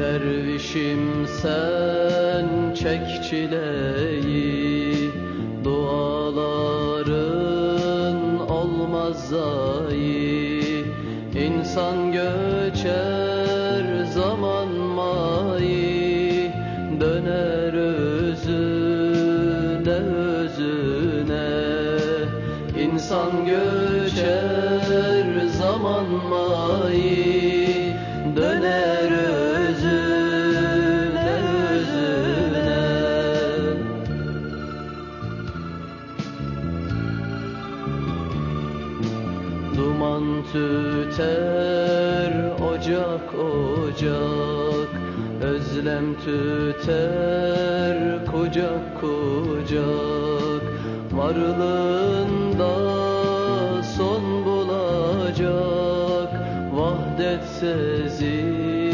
Dervişim sen çek çileyi. Duaların olmaz zayi. İnsan göçer zaman mayi. Döner özüne özüne. İnsan göçer zaman mayi Duman tüter ocak ocak. Özlem tüter kucak kucak. Varlığında son bulacak. Vahdet sezine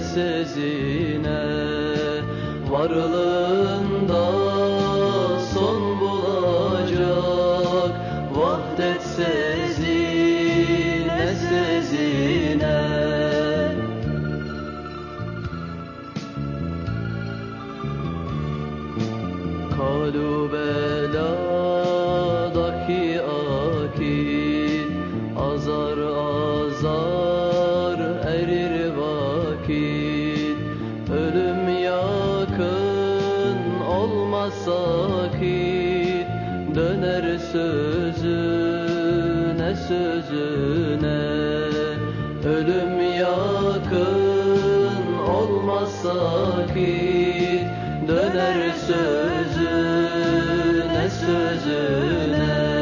sezine. Varlığında Kalu beladaki akil Azar azar erir vakit Ölüm yakın olmaz Döner sözüne sözüne Ölüm yakın olmaz sakit Döner sözüne sözüne